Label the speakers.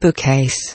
Speaker 1: bookcase.